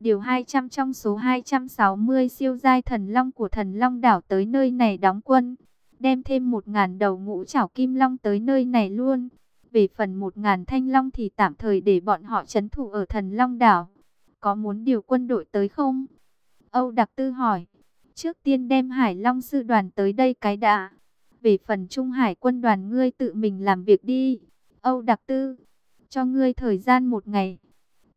Điều 200 trong số 260 siêu giai thần long của thần long đảo tới nơi này đóng quân. Đem thêm 1.000 đầu ngũ trảo kim long tới nơi này luôn. Về phần 1.000 thanh long thì tạm thời để bọn họ chấn thủ ở thần long đảo. Có muốn điều quân đội tới không? Âu Đặc Tư hỏi. Trước tiên đem Hải Long sư đoàn tới đây cái đã. Về phần Trung Hải quân đoàn ngươi tự mình làm việc đi. Âu Đặc Tư. Cho ngươi thời gian một ngày.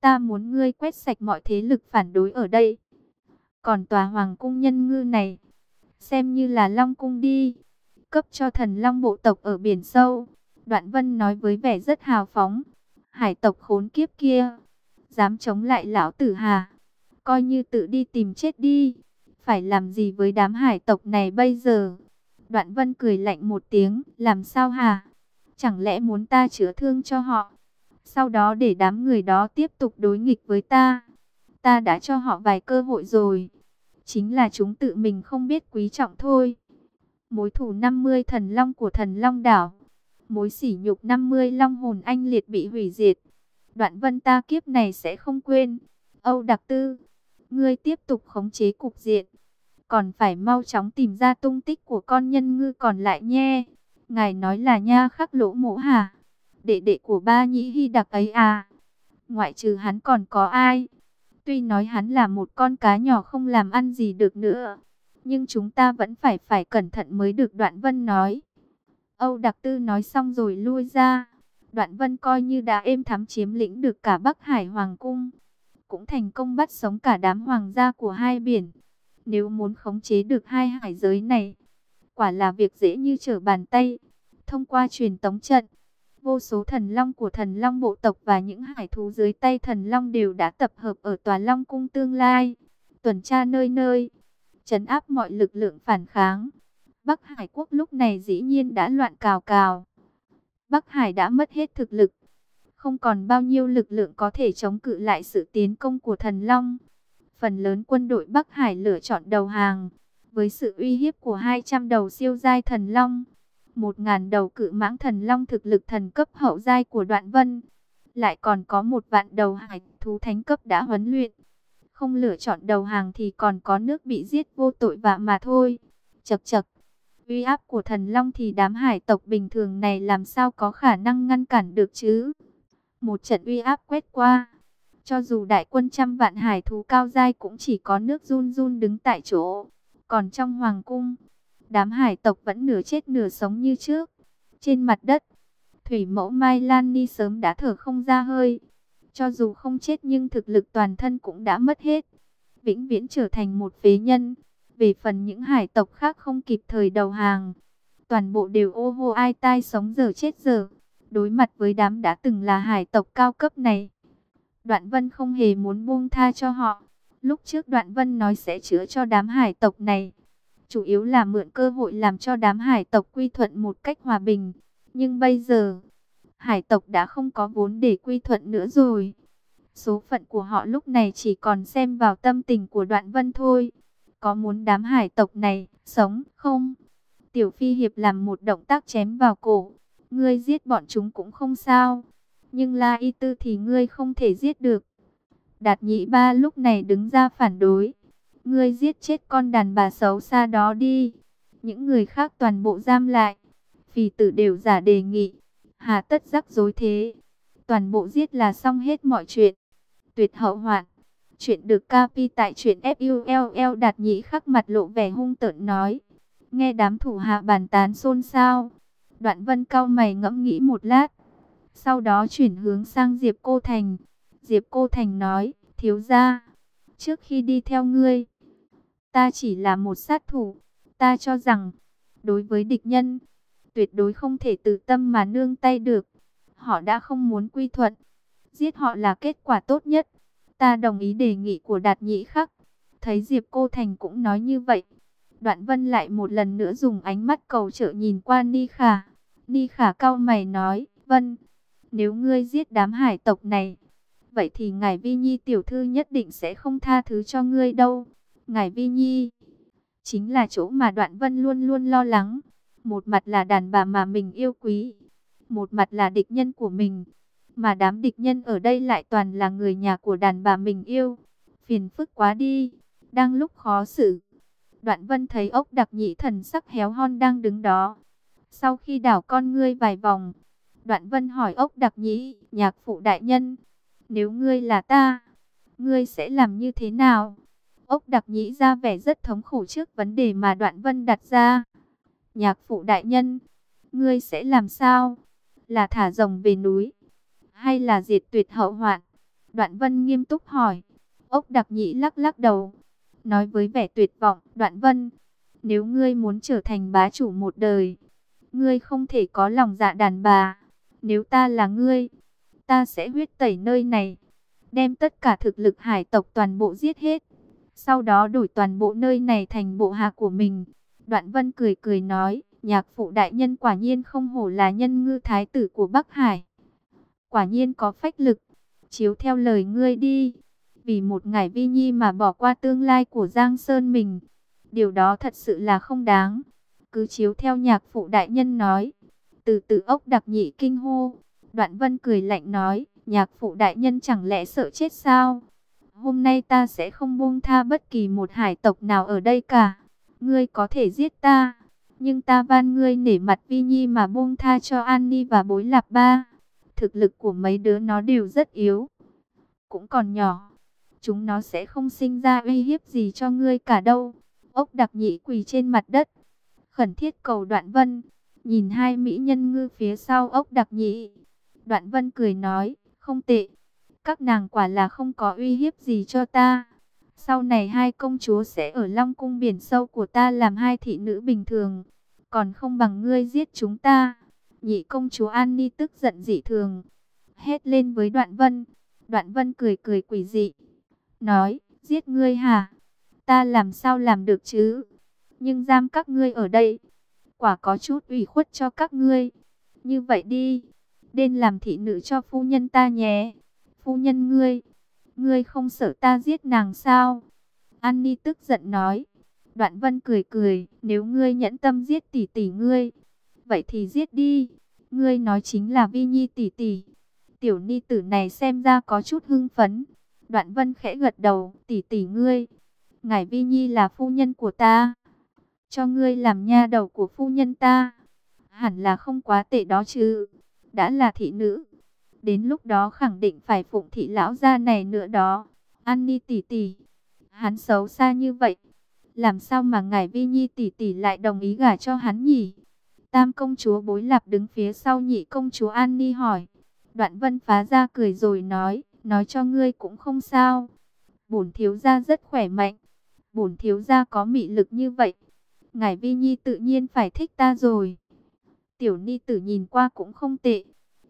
Ta muốn ngươi quét sạch mọi thế lực phản đối ở đây. Còn tòa hoàng cung nhân ngư này. Xem như là Long cung đi. Cấp cho thần Long bộ tộc ở biển sâu. Đoạn Vân nói với vẻ rất hào phóng. Hải tộc khốn kiếp kia. Dám chống lại lão tử hà. Coi như tự đi tìm chết đi. Phải làm gì với đám hải tộc này bây giờ? Đoạn Vân cười lạnh một tiếng. Làm sao hà? Chẳng lẽ muốn ta chữa thương cho họ? Sau đó để đám người đó tiếp tục đối nghịch với ta. Ta đã cho họ vài cơ hội rồi. Chính là chúng tự mình không biết quý trọng thôi. Mối thù 50 thần long của thần long đảo. Mối sỉ nhục 50 long hồn anh liệt bị hủy diệt. Đoạn vân ta kiếp này sẽ không quên. Âu Đặc Tư, ngươi tiếp tục khống chế cục diện. Còn phải mau chóng tìm ra tung tích của con nhân ngư còn lại nhé. Ngài nói là nha khắc lỗ mộ hả? Đệ đệ của ba nhĩ hy đặc ấy à? Ngoại trừ hắn còn có ai? Tuy nói hắn là một con cá nhỏ không làm ăn gì được nữa. Nhưng chúng ta vẫn phải phải cẩn thận mới được Đoạn Vân nói. Âu Đặc Tư nói xong rồi lui ra. Đoạn Vân coi như đã êm thắm chiếm lĩnh được cả Bắc Hải Hoàng Cung. Cũng thành công bắt sống cả đám hoàng gia của hai biển. Nếu muốn khống chế được hai hải giới này, quả là việc dễ như trở bàn tay. Thông qua truyền tống trận, vô số thần long của thần long bộ tộc và những hải thú dưới tay thần long đều đã tập hợp ở tòa long cung tương lai, tuần tra nơi nơi, chấn áp mọi lực lượng phản kháng. Bắc Hải quốc lúc này dĩ nhiên đã loạn cào cào. Bắc Hải đã mất hết thực lực, không còn bao nhiêu lực lượng có thể chống cự lại sự tiến công của thần long. Phần lớn quân đội Bắc Hải lựa chọn đầu hàng, với sự uy hiếp của 200 đầu siêu giai thần long một ngàn đầu cự mãng thần long thực lực thần cấp hậu giai của đoạn vân. Lại còn có một vạn đầu hải thú thánh cấp đã huấn luyện. Không lựa chọn đầu hàng thì còn có nước bị giết vô tội vạ mà thôi. Chật chật, uy áp của thần long thì đám hải tộc bình thường này làm sao có khả năng ngăn cản được chứ? Một trận uy áp quét qua. Cho dù đại quân trăm vạn hải thú cao giai cũng chỉ có nước run run đứng tại chỗ. Còn trong hoàng cung, đám hải tộc vẫn nửa chết nửa sống như trước. Trên mặt đất, Thủy mẫu Mai Lan Ni sớm đã thở không ra hơi. Cho dù không chết nhưng thực lực toàn thân cũng đã mất hết. Vĩnh viễn trở thành một phế nhân. Về phần những hải tộc khác không kịp thời đầu hàng. Toàn bộ đều ô hô ai tai sống giờ chết giờ. Đối mặt với đám đã từng là hải tộc cao cấp này. Đoạn Vân không hề muốn buông tha cho họ. Lúc trước Đoạn Vân nói sẽ chữa cho đám hải tộc này chủ yếu là mượn cơ hội làm cho đám hải tộc quy thuận một cách hòa bình. Nhưng bây giờ, hải tộc đã không có vốn để quy thuận nữa rồi. Số phận của họ lúc này chỉ còn xem vào tâm tình của đoạn vân thôi. Có muốn đám hải tộc này sống không? Tiểu Phi Hiệp làm một động tác chém vào cổ. Ngươi giết bọn chúng cũng không sao. Nhưng La Y Tư thì ngươi không thể giết được. Đạt nhị ba lúc này đứng ra phản đối. Ngươi giết chết con đàn bà xấu xa đó đi. Những người khác toàn bộ giam lại. Phì tử đều giả đề nghị. Hà tất rắc rối thế. Toàn bộ giết là xong hết mọi chuyện. Tuyệt hậu hoạn. Chuyện được capi tại chuyện FULL đạt nhĩ khắc mặt lộ vẻ hung tợn nói. Nghe đám thủ hạ bàn tán xôn xao. Đoạn vân cao mày ngẫm nghĩ một lát. Sau đó chuyển hướng sang Diệp Cô Thành. Diệp Cô Thành nói, thiếu gia, trước khi đi theo ngươi, Ta chỉ là một sát thủ. Ta cho rằng, đối với địch nhân, tuyệt đối không thể từ tâm mà nương tay được. Họ đã không muốn quy thuận. Giết họ là kết quả tốt nhất. Ta đồng ý đề nghị của Đạt Nhĩ Khắc. Thấy Diệp Cô Thành cũng nói như vậy. Đoạn Vân lại một lần nữa dùng ánh mắt cầu trợ nhìn qua Ni Khả. Ni Khả cao mày nói, Vân, nếu ngươi giết đám hải tộc này, vậy thì ngài Vi Nhi tiểu thư nhất định sẽ không tha thứ cho ngươi đâu. Ngài Vi Nhi, chính là chỗ mà Đoạn Vân luôn luôn lo lắng. Một mặt là đàn bà mà mình yêu quý, một mặt là địch nhân của mình. Mà đám địch nhân ở đây lại toàn là người nhà của đàn bà mình yêu. phiền phức quá đi, đang lúc khó xử. Đoạn vân thấy ốc đặc Nhị thần sắc héo hon đang đứng đó. Sau khi đảo con ngươi vài vòng, đoạn vân hỏi ốc đặc nhĩ, nhạc phụ đại nhân, nếu ngươi là ta, ngươi sẽ làm như thế nào? Ốc đặc nhĩ ra vẻ rất thống khổ trước vấn đề mà đoạn vân đặt ra. Nhạc phụ đại nhân, ngươi sẽ làm sao? Là thả rồng về núi, hay là diệt tuyệt hậu hoạn? Đoạn vân nghiêm túc hỏi. Ốc đặc nhĩ lắc lắc đầu, nói với vẻ tuyệt vọng, đoạn vân, nếu ngươi muốn trở thành bá chủ một đời, ngươi không thể có lòng dạ đàn bà. Nếu ta là ngươi, ta sẽ huyết tẩy nơi này, đem tất cả thực lực hải tộc toàn bộ giết hết. Sau đó đổi toàn bộ nơi này thành bộ hạ của mình. Đoạn vân cười cười nói, nhạc phụ đại nhân quả nhiên không hổ là nhân ngư thái tử của Bắc Hải. Quả nhiên có phách lực, chiếu theo lời ngươi đi. Vì một ngày vi nhi mà bỏ qua tương lai của Giang Sơn mình. Điều đó thật sự là không đáng. Cứ chiếu theo nhạc phụ đại nhân nói. Từ từ ốc đặc nhị kinh hô. Đoạn vân cười lạnh nói, nhạc phụ đại nhân chẳng lẽ sợ chết sao? Hôm nay ta sẽ không buông tha bất kỳ một hải tộc nào ở đây cả. Ngươi có thể giết ta, nhưng ta van ngươi nể mặt Vi Nhi mà buông tha cho An Ni và Bối Lạp Ba. Thực lực của mấy đứa nó đều rất yếu, cũng còn nhỏ. Chúng nó sẽ không sinh ra uy hiếp gì cho ngươi cả đâu. Ốc đặc nhị quỳ trên mặt đất, khẩn thiết cầu đoạn vân. Nhìn hai mỹ nhân ngư phía sau ốc đặc nhị. Đoạn vân cười nói, không tệ. Các nàng quả là không có uy hiếp gì cho ta. Sau này hai công chúa sẽ ở Long cung biển sâu của ta làm hai thị nữ bình thường. Còn không bằng ngươi giết chúng ta. Nhị công chúa An Ni tức giận dị thường. Hét lên với đoạn vân. Đoạn vân cười cười quỷ dị. Nói, giết ngươi hả? Ta làm sao làm được chứ? Nhưng giam các ngươi ở đây. Quả có chút ủy khuất cho các ngươi. Như vậy đi. Đên làm thị nữ cho phu nhân ta nhé. Phu nhân ngươi, ngươi không sợ ta giết nàng sao? An tức giận nói. Đoạn vân cười cười, nếu ngươi nhẫn tâm giết tỷ tỷ ngươi, vậy thì giết đi. Ngươi nói chính là Vi Nhi tỷ tỷ. Tiểu ni tử này xem ra có chút hưng phấn. Đoạn vân khẽ gật đầu, tỷ tỷ ngươi. Ngài Vi Nhi là phu nhân của ta. Cho ngươi làm nha đầu của phu nhân ta. Hẳn là không quá tệ đó chứ. Đã là thị nữ, Đến lúc đó khẳng định phải phụng thị lão gia này nữa đó. An Ni tỷ tỷ, hắn xấu xa như vậy, làm sao mà ngài Vi Nhi tỷ tỷ lại đồng ý gả cho hắn nhỉ? Tam công chúa bối lạp đứng phía sau nhị công chúa An Ni hỏi. Đoạn vân phá ra cười rồi nói, nói cho ngươi cũng không sao. Bổn thiếu gia rất khỏe mạnh, bổn thiếu gia có mị lực như vậy. Ngài Vi Nhi tự nhiên phải thích ta rồi. Tiểu Ni tử nhìn qua cũng không tệ,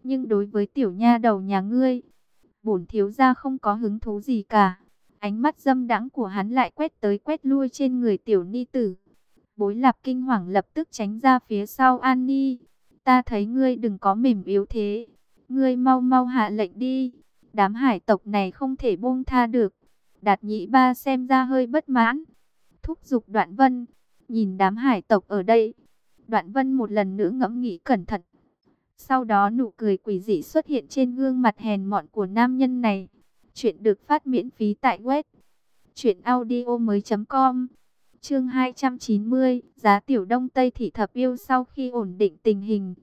nhưng đối với tiểu nha đầu nhà ngươi, bổn thiếu gia không có hứng thú gì cả. Ánh mắt dâm đãng của hắn lại quét tới quét lui trên người tiểu ni tử. Bối lạp kinh hoàng lập tức tránh ra phía sau An Ni. Ta thấy ngươi đừng có mềm yếu thế. Ngươi mau mau hạ lệnh đi. Đám hải tộc này không thể buông tha được. Đạt nhị ba xem ra hơi bất mãn. Thúc giục đoạn vân. Nhìn đám hải tộc ở đây. Đoạn vân một lần nữa ngẫm nghĩ cẩn thận. Sau đó nụ cười quỷ dị xuất hiện trên gương mặt hèn mọn của nam nhân này. Chuyện được phát miễn phí tại web truyệnaudiomoi.com. Chương 290, giá tiểu Đông Tây thị thập yêu sau khi ổn định tình hình.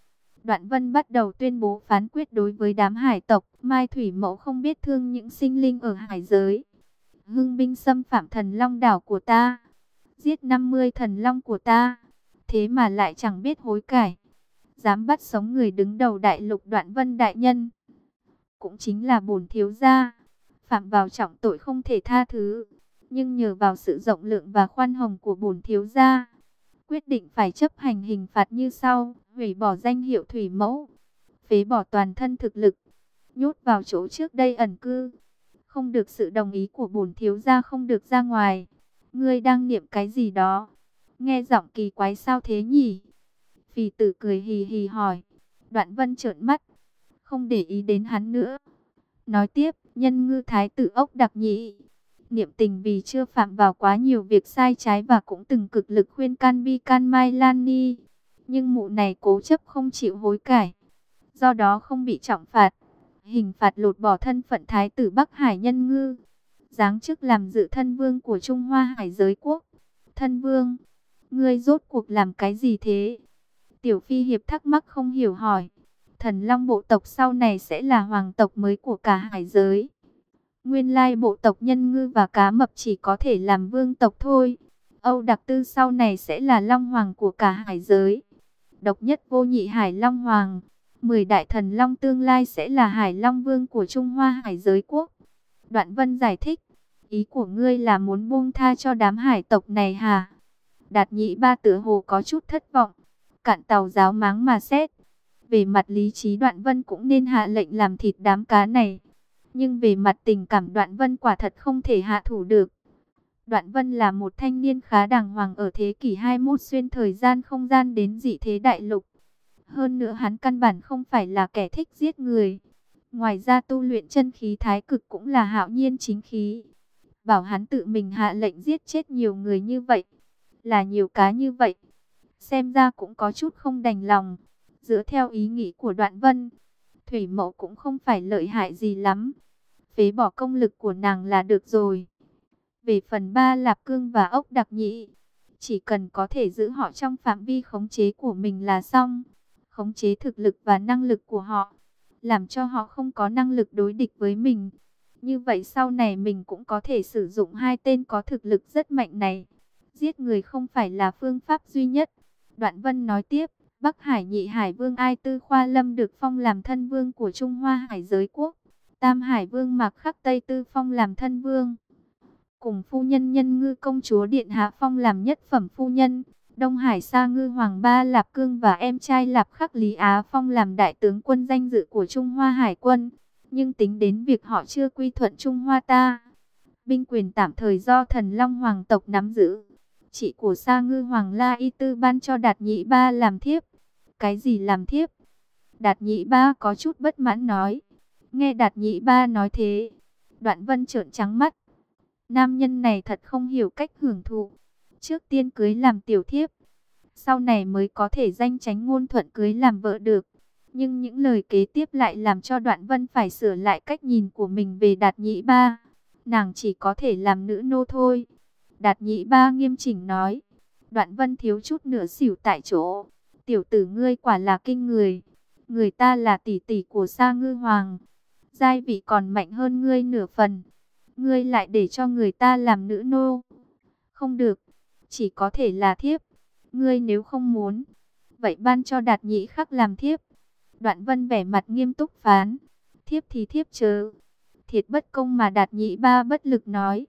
Đoạn Vân bắt đầu tuyên bố phán quyết đối với đám hải tộc, Mai Thủy Mẫu không biết thương những sinh linh ở hải giới. Hưng binh xâm phạm thần long đảo của ta, giết 50 thần long của ta, thế mà lại chẳng biết hối cải dám bắt sống người đứng đầu đại lục đoạn vân đại nhân. Cũng chính là bổn thiếu gia, phạm vào trọng tội không thể tha thứ, nhưng nhờ vào sự rộng lượng và khoan hồng của bổn thiếu gia, quyết định phải chấp hành hình phạt như sau, hủy bỏ danh hiệu thủy mẫu, phế bỏ toàn thân thực lực, nhốt vào chỗ trước đây ẩn cư, không được sự đồng ý của bổn thiếu gia không được ra ngoài. Ngươi đang niệm cái gì đó? Nghe giọng kỳ quái sao thế nhỉ? Phì tử cười hì hì hỏi. Đoạn vân trợn mắt. Không để ý đến hắn nữa. Nói tiếp, nhân ngư thái tử ốc đặc nhị. Niệm tình vì chưa phạm vào quá nhiều việc sai trái và cũng từng cực lực khuyên can bi can mai lan ni. Nhưng mụ này cố chấp không chịu hối cải. Do đó không bị trọng phạt. Hình phạt lột bỏ thân phận thái tử Bắc Hải nhân ngư. giáng chức làm dự thân vương của Trung Hoa Hải giới quốc. Thân vương, ngươi rốt cuộc làm cái gì thế? Tiểu Phi Hiệp thắc mắc không hiểu hỏi. Thần Long bộ tộc sau này sẽ là hoàng tộc mới của cả hải giới. Nguyên lai bộ tộc nhân ngư và cá mập chỉ có thể làm vương tộc thôi. Âu Đặc Tư sau này sẽ là Long Hoàng của cả hải giới. Độc nhất vô nhị Hải Long Hoàng. Mười đại thần Long tương lai sẽ là Hải Long Vương của Trung Hoa hải giới quốc. Đoạn Vân giải thích. Ý của ngươi là muốn buông tha cho đám hải tộc này hả? Đạt nhị ba tử hồ có chút thất vọng. Cạn tàu giáo máng mà xét. Về mặt lý trí Đoạn Vân cũng nên hạ lệnh làm thịt đám cá này. Nhưng về mặt tình cảm Đoạn Vân quả thật không thể hạ thủ được. Đoạn Vân là một thanh niên khá đàng hoàng ở thế kỷ 21 xuyên thời gian không gian đến dị thế đại lục. Hơn nữa hắn căn bản không phải là kẻ thích giết người. Ngoài ra tu luyện chân khí thái cực cũng là hạo nhiên chính khí. Bảo hắn tự mình hạ lệnh giết chết nhiều người như vậy. Là nhiều cá như vậy. Xem ra cũng có chút không đành lòng. Dựa theo ý nghĩ của đoạn vân. Thủy mẫu cũng không phải lợi hại gì lắm. Phế bỏ công lực của nàng là được rồi. Về phần ba lạp cương và ốc đặc nhị. Chỉ cần có thể giữ họ trong phạm vi khống chế của mình là xong. Khống chế thực lực và năng lực của họ, làm cho họ không có năng lực đối địch với mình. Như vậy sau này mình cũng có thể sử dụng hai tên có thực lực rất mạnh này. Giết người không phải là phương pháp duy nhất. Đoạn Vân nói tiếp, Bắc Hải Nhị Hải Vương Ai Tư Khoa Lâm được phong làm thân vương của Trung Hoa Hải giới quốc. Tam Hải Vương Mạc Khắc Tây Tư phong làm thân vương. Cùng phu nhân nhân ngư công chúa Điện Hạ Phong làm nhất phẩm phu nhân. Đông Hải Sa Ngư Hoàng Ba Lạp Cương và em trai Lạp Khắc Lý Á Phong làm đại tướng quân danh dự của Trung Hoa Hải quân. Nhưng tính đến việc họ chưa quy thuận Trung Hoa ta, binh quyền tạm thời do thần Long Hoàng tộc nắm giữ. Chị của Sa Ngư Hoàng La Y Tư ban cho Đạt Nhĩ Ba làm thiếp. Cái gì làm thiếp? Đạt Nhĩ Ba có chút bất mãn nói. Nghe Đạt Nhĩ Ba nói thế, Đoạn Vân trợn trắng mắt. Nam nhân này thật không hiểu cách hưởng thụ. Trước tiên cưới làm tiểu thiếp, sau này mới có thể danh tránh ngôn thuận cưới làm vợ được. Nhưng những lời kế tiếp lại làm cho Đoạn Vân phải sửa lại cách nhìn của mình về Đạt Nhĩ Ba. Nàng chỉ có thể làm nữ nô thôi. Đạt nhị Ba nghiêm chỉnh nói. Đoạn Vân thiếu chút nữa xỉu tại chỗ. Tiểu tử ngươi quả là kinh người. Người ta là tỷ tỷ của Sa Ngư Hoàng. Giai vị còn mạnh hơn ngươi nửa phần. Ngươi lại để cho người ta làm nữ nô. Không được chỉ có thể là thiếp. Ngươi nếu không muốn, vậy ban cho đạt nhị khắc làm thiếp. Đoạn vân vẻ mặt nghiêm túc phán, thiếp thì thiếp chớ. Thiệt bất công mà đạt nhị ba bất lực nói.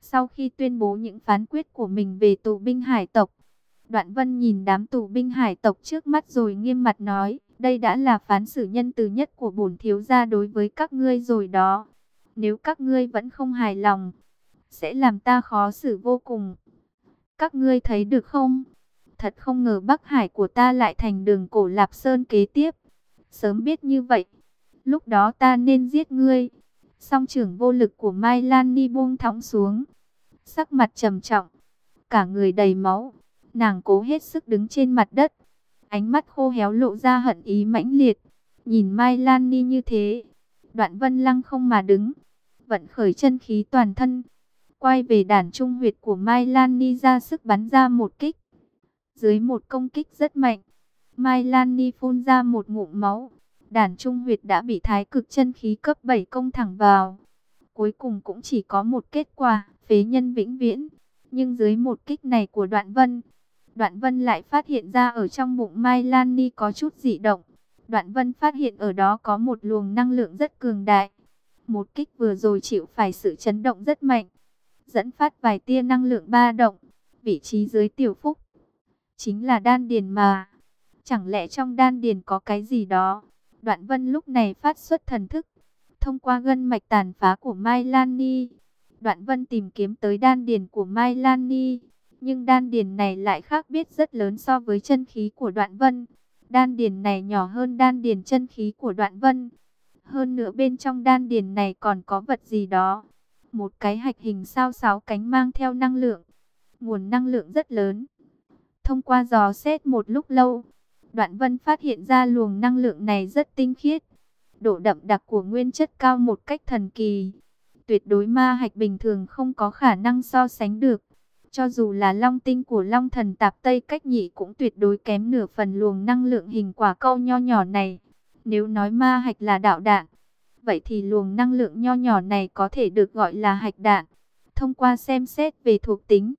Sau khi tuyên bố những phán quyết của mình về tù binh hải tộc, Đoạn vân nhìn đám tù binh hải tộc trước mắt rồi nghiêm mặt nói, đây đã là phán xử nhân từ nhất của bổn thiếu gia đối với các ngươi rồi đó. Nếu các ngươi vẫn không hài lòng, sẽ làm ta khó xử vô cùng. Các ngươi thấy được không? Thật không ngờ Bắc Hải của ta lại thành đường cổ Lạp Sơn kế tiếp. Sớm biết như vậy, lúc đó ta nên giết ngươi. Song trưởng vô lực của Mai Lan Ni buông thõng xuống. Sắc mặt trầm trọng, cả người đầy máu. Nàng cố hết sức đứng trên mặt đất. Ánh mắt khô héo lộ ra hận ý mãnh liệt. Nhìn Mai Lan Ni như thế, đoạn vân lăng không mà đứng. Vận khởi chân khí toàn thân quay về đàn trung huyệt của Mai Lan Ni ra sức bắn ra một kích. Dưới một công kích rất mạnh, Mai Lan Ni phun ra một ngụm máu. Đàn trung huyệt đã bị thái cực chân khí cấp 7 công thẳng vào. Cuối cùng cũng chỉ có một kết quả, phế nhân vĩnh viễn. Nhưng dưới một kích này của đoạn vân, đoạn vân lại phát hiện ra ở trong bụng Mai Lan Ni có chút dị động. Đoạn vân phát hiện ở đó có một luồng năng lượng rất cường đại. Một kích vừa rồi chịu phải sự chấn động rất mạnh dẫn phát vài tia năng lượng ba động, vị trí dưới tiểu phúc. Chính là đan điền mà. Chẳng lẽ trong đan điền có cái gì đó? Đoạn vân lúc này phát xuất thần thức. Thông qua gân mạch tàn phá của Mai Lan Ni. Đoạn vân tìm kiếm tới đan điền của Mai Lan Ni. Nhưng đan điền này lại khác biệt rất lớn so với chân khí của đoạn vân. Đan điền này nhỏ hơn đan điền chân khí của đoạn vân. Hơn nữa bên trong đan điền này còn có vật gì đó một cái hạch hình sao sáu cánh mang theo năng lượng, nguồn năng lượng rất lớn. Thông qua dò xét một lúc lâu, Đoạn Vân phát hiện ra luồng năng lượng này rất tinh khiết, độ đậm đặc của nguyên chất cao một cách thần kỳ. tuyệt đối ma hạch bình thường không có khả năng so sánh được. Cho dù là long tinh của long thần tạp Tây cách nhị cũng tuyệt đối kém nửa phần luồng năng lượng hình quả câu nho nhỏ này. Nếu nói ma hạch là đạo đạn, vậy thì luồng năng lượng nho nhỏ này có thể được gọi là hạch đạn. Thông qua xem xét về thuộc tính,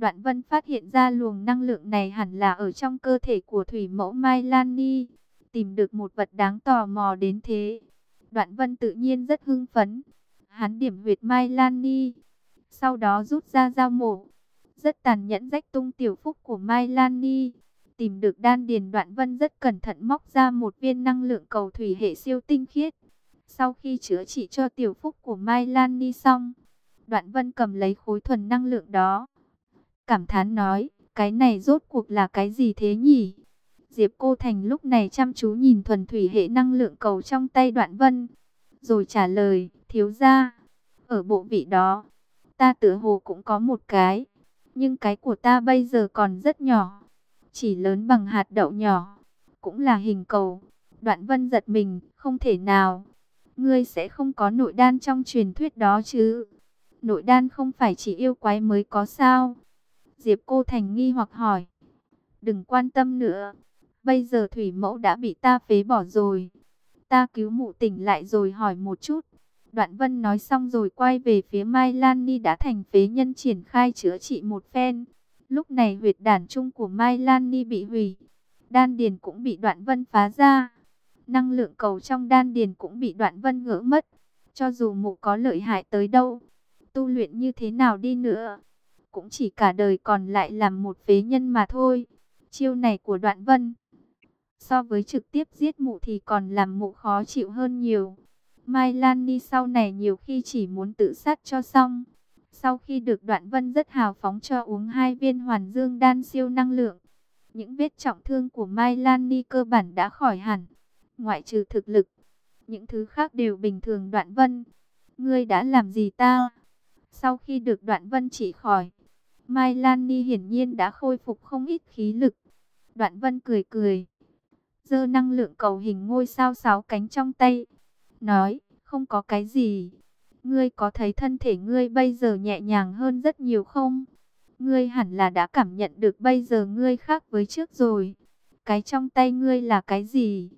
Đoạn Vân phát hiện ra luồng năng lượng này hẳn là ở trong cơ thể của thủy mẫu Mai Lan Ni. Tìm được một vật đáng tò mò đến thế. Đoạn Vân tự nhiên rất hưng phấn. Hắn điểm huyệt Mai Lan Ni. Sau đó rút ra dao mổ. Rất tàn nhẫn rách tung tiểu phúc của Mai Lan Ni. Tìm được đan điền Đoạn Vân rất cẩn thận móc ra một viên năng lượng cầu thủy hệ siêu tinh khiết. Sau khi chữa trị cho tiểu phúc của Mai Lan Ni xong, Đoạn Vân cầm lấy khối thuần năng lượng đó cảm thán nói, cái này rốt cuộc là cái gì thế nhỉ? Diệp Cô Thành lúc này chăm chú nhìn thuần thủy hệ năng lượng cầu trong tay đoạn vân, rồi trả lời, thiếu ra, ở bộ vị đó, ta tự hồ cũng có một cái, nhưng cái của ta bây giờ còn rất nhỏ, chỉ lớn bằng hạt đậu nhỏ, cũng là hình cầu. Đoạn vân giật mình, không thể nào, ngươi sẽ không có nội đan trong truyền thuyết đó chứ. Nội đan không phải chỉ yêu quái mới có sao. Diệp Cô Thành nghi hoặc hỏi. Đừng quan tâm nữa. Bây giờ thủy mẫu đã bị ta phế bỏ rồi. Ta cứu mụ tỉnh lại rồi hỏi một chút. Đoạn Vân nói xong rồi quay về phía Mai Lan Ni đã thành phế nhân triển khai chữa trị một phen. Lúc này huyệt đàn trung của Mai Lan Ni bị hủy. Đan điền cũng bị Đoạn Vân phá ra. Năng lượng cầu trong đan điền cũng bị Đoạn Vân gỡ mất. Cho dù mụ có lợi hại tới đâu, tu luyện như thế nào đi nữa, cũng chỉ cả đời còn lại làm một phế nhân mà thôi. Chiêu này của đoạn vân, so với trực tiếp giết mụ thì còn làm mụ khó chịu hơn nhiều. Mai Lan Ni sau này nhiều khi chỉ muốn tự sát cho xong. Sau khi được đoạn vân rất hào phóng cho uống hai viên hoàn dương đan siêu năng lượng. Những vết trọng thương của Mai Lan Ni cơ bản đã khỏi hẳn. Ngoại trừ thực lực, những thứ khác đều bình thường đoạn vân. Ngươi đã làm gì ta? Sau khi được đoạn vân chỉ khỏi, Mai Lan Ni hiển nhiên đã khôi phục không ít khí lực. Đoạn vân cười cười. Dơ năng lượng cầu hình ngôi sao sáu cánh trong tay. Nói, không có cái gì. Ngươi có thấy thân thể ngươi bây giờ nhẹ nhàng hơn rất nhiều không? Ngươi hẳn là đã cảm nhận được bây giờ ngươi khác với trước rồi. Cái trong tay ngươi là cái gì?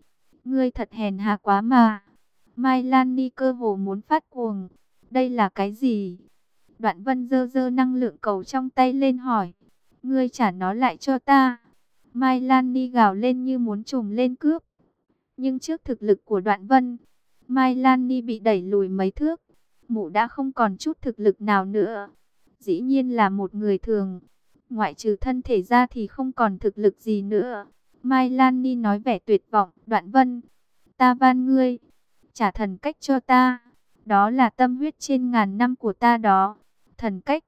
Ngươi thật hèn hạ quá mà. Mai Lan Ni cơ hồ muốn phát cuồng. Đây là cái gì? Đoạn vân dơ dơ năng lượng cầu trong tay lên hỏi. Ngươi trả nó lại cho ta. Mai Lan Ni gào lên như muốn trùm lên cướp. Nhưng trước thực lực của đoạn vân, Mai Lan Ni bị đẩy lùi mấy thước. Mụ đã không còn chút thực lực nào nữa. Dĩ nhiên là một người thường. Ngoại trừ thân thể ra thì không còn thực lực gì nữa. Mai Lan Ni nói vẻ tuyệt vọng. Đoạn vân, ta van ngươi, trả thần cách cho ta. Đó là tâm huyết trên ngàn năm của ta đó thần cách.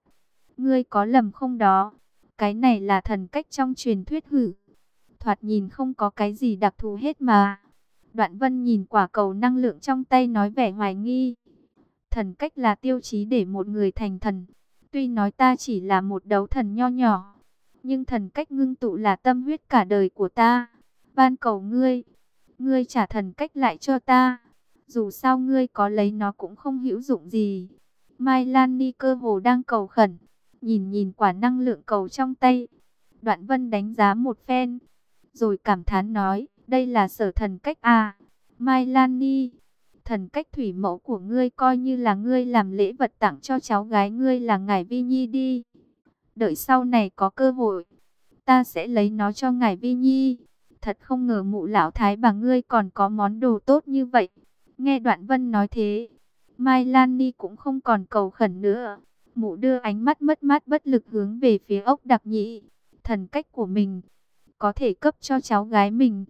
Ngươi có lầm không đó? Cái này là thần cách trong truyền thuyết hử. Thoạt nhìn không có cái gì đặc thù hết mà. Đoạn vân nhìn quả cầu năng lượng trong tay nói vẻ hoài nghi. Thần cách là tiêu chí để một người thành thần. Tuy nói ta chỉ là một đấu thần nho nhỏ. Nhưng thần cách ngưng tụ là tâm huyết cả đời của ta. Van cầu ngươi. Ngươi trả thần cách lại cho ta. Dù sao ngươi có lấy nó cũng không hữu dụng gì. Mai Lan Ni cơ hồ đang cầu khẩn, nhìn nhìn quả năng lượng cầu trong tay. Đoạn Vân đánh giá một phen, rồi cảm thán nói, đây là sở thần cách à. Mai Lan Ni, thần cách thủy mẫu của ngươi coi như là ngươi làm lễ vật tặng cho cháu gái ngươi là Ngài Vi Nhi đi. Đợi sau này có cơ hội, ta sẽ lấy nó cho Ngài Vi Nhi. Thật không ngờ mụ lão thái bà ngươi còn có món đồ tốt như vậy. Nghe Đoạn Vân nói thế, Mai Lan Ni cũng không còn cầu khẩn nữa. Mụ đưa ánh mắt mất mát bất lực hướng về phía ốc đặc nhị. Thần cách của mình, có thể cấp cho cháu gái mình,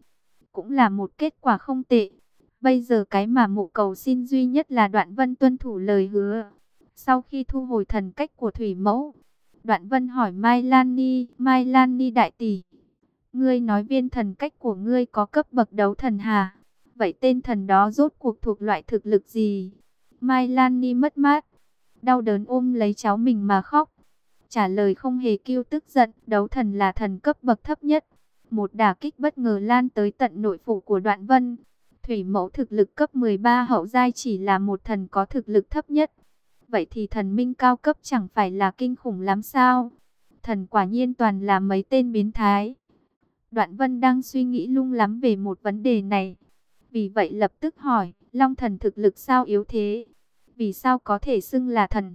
cũng là một kết quả không tệ. Bây giờ cái mà mụ cầu xin duy nhất là Đoạn Vân tuân thủ lời hứa. Sau khi thu hồi thần cách của Thủy Mẫu, Đoạn Vân hỏi Mai Lan Ni, Mai Lan Ni đại tỷ, ngươi nói viên thần cách của ngươi có cấp bậc đấu thần hà, vậy tên thần đó rốt cuộc thuộc loại thực lực gì? Mai Lan Ni mất mát, đau đớn ôm lấy cháu mình mà khóc. Trả lời không hề kêu tức giận, đấu thần là thần cấp bậc thấp nhất. Một đả kích bất ngờ lan tới tận nội phủ của đoạn vân. Thủy mẫu thực lực cấp 13 hậu giai chỉ là một thần có thực lực thấp nhất. Vậy thì thần minh cao cấp chẳng phải là kinh khủng lắm sao? Thần quả nhiên toàn là mấy tên biến thái. Đoạn vân đang suy nghĩ lung lắm về một vấn đề này. Vì vậy lập tức hỏi, Long thần thực lực sao yếu thế? Vì sao có thể xưng là thần?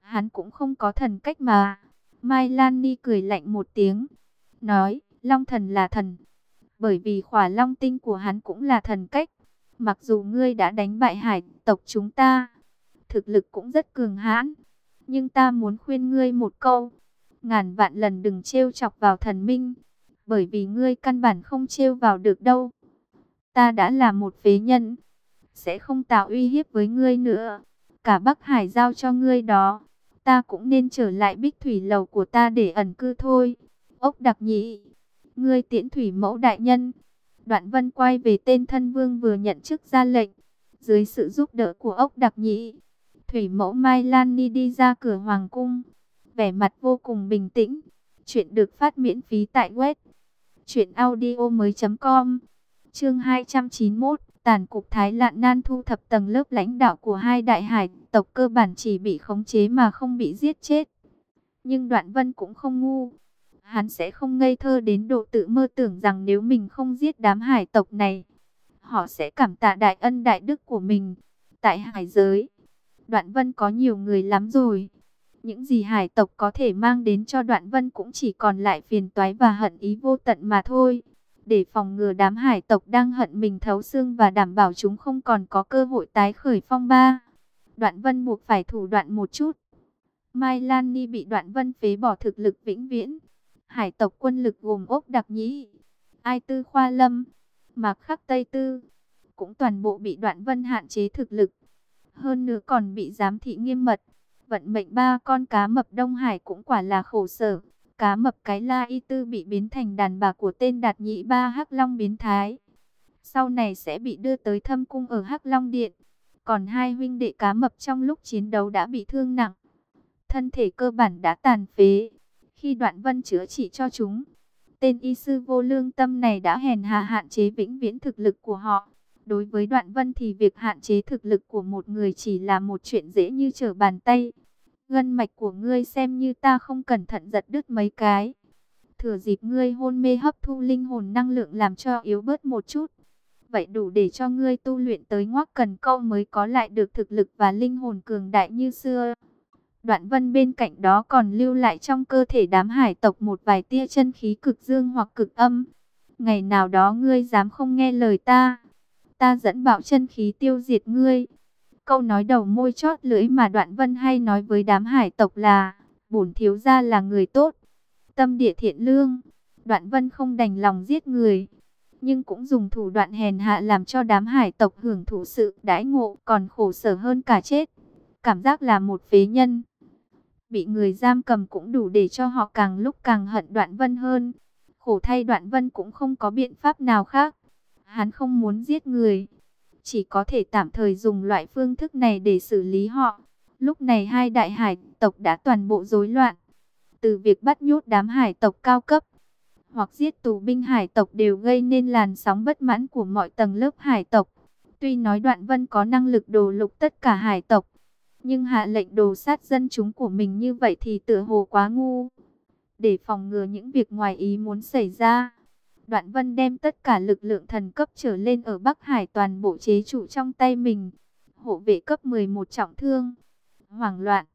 Hắn cũng không có thần cách mà. Mai Lan Ni cười lạnh một tiếng. Nói, Long thần là thần. Bởi vì khỏa long tinh của hắn cũng là thần cách. Mặc dù ngươi đã đánh bại hải tộc chúng ta, thực lực cũng rất cường hãn. Nhưng ta muốn khuyên ngươi một câu. Ngàn vạn lần đừng trêu chọc vào thần minh. Bởi vì ngươi căn bản không trêu vào được đâu. Ta đã là một phế nhân. Sẽ không tạo uy hiếp với ngươi nữa. Cả Bắc Hải giao cho ngươi đó. Ta cũng nên trở lại bích thủy lầu của ta để ẩn cư thôi. Ốc đặc nhị. Ngươi tiễn thủy mẫu đại nhân. Đoạn vân quay về tên thân vương vừa nhận chức ra lệnh. Dưới sự giúp đỡ của ốc đặc nhị. Thủy mẫu Mai Lan Ni đi ra cửa hoàng cung. Vẻ mặt vô cùng bình tĩnh. Chuyện được phát miễn phí tại web. Chuyện audio mới com. Chương 291. Tàn cục Thái Lạn Nan thu thập tầng lớp lãnh đạo của hai đại hải tộc cơ bản chỉ bị khống chế mà không bị giết chết. Nhưng Đoạn Vân cũng không ngu. Hắn sẽ không ngây thơ đến độ tự mơ tưởng rằng nếu mình không giết đám hải tộc này, họ sẽ cảm tạ đại ân đại đức của mình. Tại hải giới, Đoạn Vân có nhiều người lắm rồi. Những gì hải tộc có thể mang đến cho Đoạn Vân cũng chỉ còn lại phiền toái và hận ý vô tận mà thôi. Để phòng ngừa đám hải tộc đang hận mình thấu xương và đảm bảo chúng không còn có cơ hội tái khởi phong ba. Đoạn Vân buộc phải thủ đoạn một chút. Mai Lan Ni bị Đoạn Vân phế bỏ thực lực vĩnh viễn. Hải tộc quân lực gồm ốc đặc nhĩ, ai tư khoa lâm, mạc khắc tây tư. Cũng toàn bộ bị Đoạn Vân hạn chế thực lực. Hơn nữa còn bị giám thị nghiêm mật. Vận mệnh ba con cá mập Đông Hải cũng quả là khổ sở. Cá mập cái la y tư bị biến thành đàn bà của tên đạt nhị ba hắc long biến thái. Sau này sẽ bị đưa tới thâm cung ở hắc long điện. Còn hai huynh đệ cá mập trong lúc chiến đấu đã bị thương nặng. Thân thể cơ bản đã tàn phế. Khi đoạn vân chữa trị cho chúng, tên y sư vô lương tâm này đã hèn hạ hạn chế vĩnh viễn thực lực của họ. Đối với đoạn vân thì việc hạn chế thực lực của một người chỉ là một chuyện dễ như trở bàn tay. Gân mạch của ngươi xem như ta không cẩn thận giật đứt mấy cái. Thừa dịp ngươi hôn mê hấp thu linh hồn năng lượng làm cho yếu bớt một chút. Vậy đủ để cho ngươi tu luyện tới ngoắc cần câu mới có lại được thực lực và linh hồn cường đại như xưa. Đoạn vân bên cạnh đó còn lưu lại trong cơ thể đám hải tộc một vài tia chân khí cực dương hoặc cực âm. Ngày nào đó ngươi dám không nghe lời ta, ta dẫn bạo chân khí tiêu diệt ngươi. Câu nói đầu môi chót lưỡi mà Đoạn Vân hay nói với đám hải tộc là, bổn thiếu gia là người tốt, tâm địa thiện lương. Đoạn Vân không đành lòng giết người, nhưng cũng dùng thủ đoạn hèn hạ làm cho đám hải tộc hưởng thụ sự đãi ngộ còn khổ sở hơn cả chết. Cảm giác là một phế nhân. Bị người giam cầm cũng đủ để cho họ càng lúc càng hận Đoạn Vân hơn. Khổ thay Đoạn Vân cũng không có biện pháp nào khác. Hắn không muốn giết người, chỉ có thể tạm thời dùng loại phương thức này để xử lý họ. Lúc này hai đại hải tộc đã toàn bộ rối loạn. Từ việc bắt nhốt đám hải tộc cao cấp, hoặc giết tù binh hải tộc đều gây nên làn sóng bất mãn của mọi tầng lớp hải tộc. Tuy nói Đoạn Vân có năng lực đồ lục tất cả hải tộc, nhưng hạ lệnh đồ sát dân chúng của mình như vậy thì tựa hồ quá ngu. Để phòng ngừa những việc ngoài ý muốn xảy ra, Đoạn Vân đem tất cả lực lượng thần cấp trở lên ở Bắc Hải toàn bộ chế trụ trong tay mình. Hộ vệ cấp 11 trọng thương. Hoảng loạn.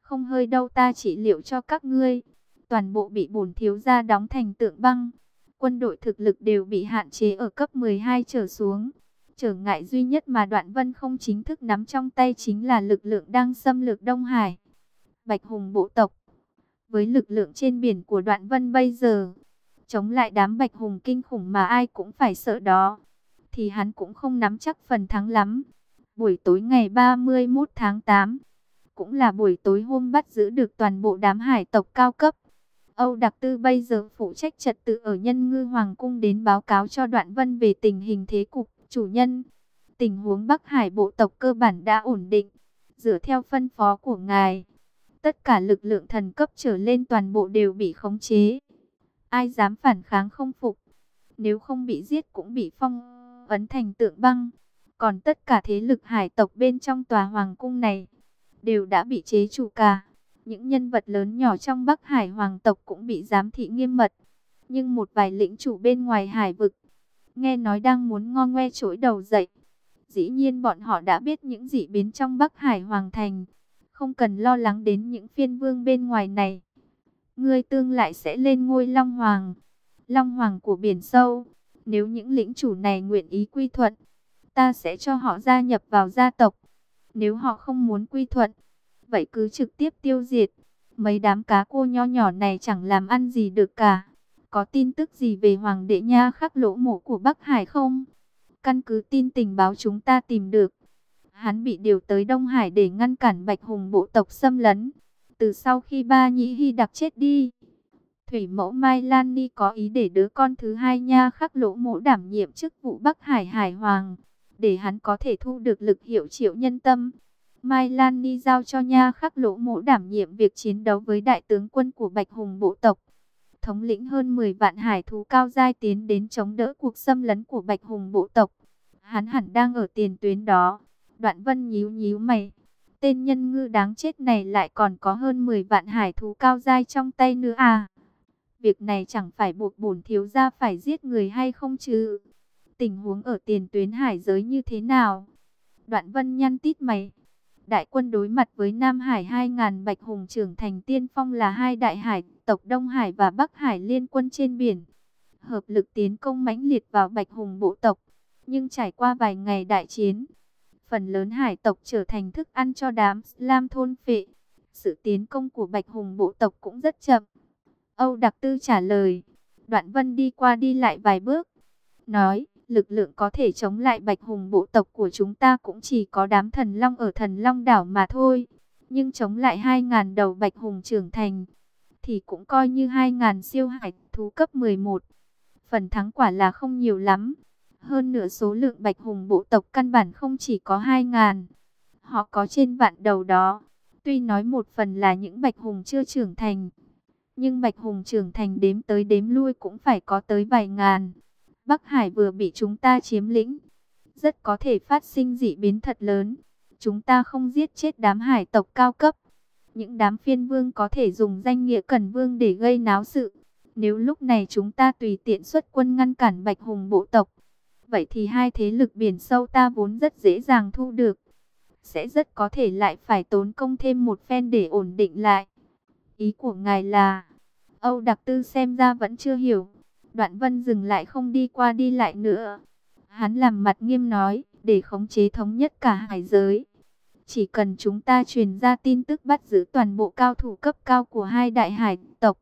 Không hơi đâu ta chỉ liệu cho các ngươi. Toàn bộ bị bổn thiếu gia đóng thành tượng băng. Quân đội thực lực đều bị hạn chế ở cấp 12 trở xuống. Trở ngại duy nhất mà Đoạn Vân không chính thức nắm trong tay chính là lực lượng đang xâm lược Đông Hải. Bạch Hùng bộ tộc. Với lực lượng trên biển của Đoạn Vân bây giờ, chống lại đám bạch hùng kinh khủng mà ai cũng phải sợ đó, thì hắn cũng không nắm chắc phần thắng lắm. Buổi tối ngày 31 tháng 8, cũng là buổi tối hôm bắt giữ được toàn bộ đám hải tộc cao cấp. Âu Đặc Tư bây giờ phụ trách trật tự ở Nhân Ngư Hoàng Cung đến báo cáo cho Đoạn Vân về tình hình thế cục, chủ nhân. Tình huống Bắc Hải bộ tộc cơ bản đã ổn định, dựa theo phân phó của ngài. Tất cả lực lượng thần cấp trở lên toàn bộ đều bị khống chế. Ai dám phản kháng không phục, nếu không bị giết cũng bị phong ấn thành tượng băng. Còn tất cả thế lực hải tộc bên trong tòa hoàng cung này, đều đã bị chế chủ cả. Những nhân vật lớn nhỏ trong Bắc Hải hoàng tộc cũng bị giám thị nghiêm mật. Nhưng một vài lĩnh chủ bên ngoài hải vực, nghe nói đang muốn ngo ngoe chối đầu dậy. Dĩ nhiên bọn họ đã biết những dị biến trong Bắc Hải Hoàng Thành. Không cần lo lắng đến những phiên vương bên ngoài này. Ngươi tương lại sẽ lên ngôi Long Hoàng. Long Hoàng của biển sâu. Nếu những lĩnh chủ này nguyện ý quy thuận, ta sẽ cho họ gia nhập vào gia tộc. Nếu họ không muốn quy thuận, vậy cứ trực tiếp tiêu diệt. Mấy đám cá cô nho nhỏ này chẳng làm ăn gì được cả. Có tin tức gì về Hoàng đệ Nha khắc lỗ mộ của Bắc Hải không? Căn cứ tin tình báo chúng ta tìm được. Hắn bị điều tới Đông Hải để ngăn cản Bạch Hùng bộ tộc xâm lấn. Từ sau khi ba nhĩ hy đặc chết đi, Thủy mẫu Mai Lan Ni có ý để đứa con thứ hai nha khắc lỗ mộ đảm nhiệm chức vụ Bắc Hải Hải Hoàng. Để hắn có thể thu được lực hiệu triệu nhân tâm. Mai Lan Ni giao cho nha khắc lỗ mộ đảm nhiệm việc chiến đấu với đại tướng quân của Bạch Hùng bộ tộc thống lĩnh hơn 10 vạn hải thú cao giai tiến đến chống đỡ cuộc xâm lấn của Bạch Hùng bộ tộc. Hắn hẳn đang ở tiền tuyến đó. Đoạn vân nhíu nhíu mày. Tên nhân ngư đáng chết này lại còn có hơn 10 vạn hải thú cao giai trong tay nữa à. Việc này chẳng phải buộc bổn thiếu gia phải giết người hay không chứ. Tình huống ở tiền tuyến hải giới như thế nào? Đoạn vân nhăn tít mày. Đại quân đối mặt với Nam Hải 2.000 Bạch Hùng trưởng thành tiên phong là hai đại hải, tộc Đông Hải và Bắc Hải liên quân trên biển. Hợp lực tiến công mãnh liệt vào Bạch Hùng bộ tộc. Nhưng trải qua vài ngày đại chiến, phần lớn hải tộc trở thành thức ăn cho đám slam thôn phệ. Sự tiến công của Bạch Hùng bộ tộc cũng rất chậm. Âu Đặc Tư trả lời. Đoạn Vân đi qua đi lại vài bước. Nói, lực lượng có thể chống lại Bạch Hùng bộ tộc của chúng ta cũng chỉ có đám thần long ở thần long đảo mà thôi. Nhưng chống lại 2.000 đầu Bạch Hùng trưởng thành, thì cũng coi như 2.000 siêu hải thú cấp 11. Phần thắng quả là không nhiều lắm. Hơn nửa số lượng Bạch Hùng bộ tộc căn bản không chỉ có 2.000. Họ có trên vạn đầu đó. Tuy nói một phần là những Bạch Hùng chưa trưởng thành. Nhưng Bạch Hùng trưởng thành đếm tới đếm lui cũng phải có tới vài ngàn. Bắc Hải vừa bị chúng ta chiếm lĩnh. Rất có thể phát sinh dị biến thật lớn. Chúng ta không giết chết đám hải tộc cao cấp. Những đám phiên vương có thể dùng danh nghĩa cần vương để gây náo sự. Nếu lúc này chúng ta tùy tiện xuất quân ngăn cản Bạch Hùng bộ tộc. Vậy thì hai thế lực biển sâu ta vốn rất dễ dàng thu được. Sẽ rất có thể lại phải tốn công thêm một phen để ổn định lại. Ý của ngài là... Âu Đặc Tư xem ra vẫn chưa hiểu. Đoạn vân dừng lại không đi qua đi lại nữa. Hắn làm mặt nghiêm nói, để khống chế thống nhất cả hải giới. Chỉ cần chúng ta truyền ra tin tức bắt giữ toàn bộ cao thủ cấp cao của hai đại hải tộc.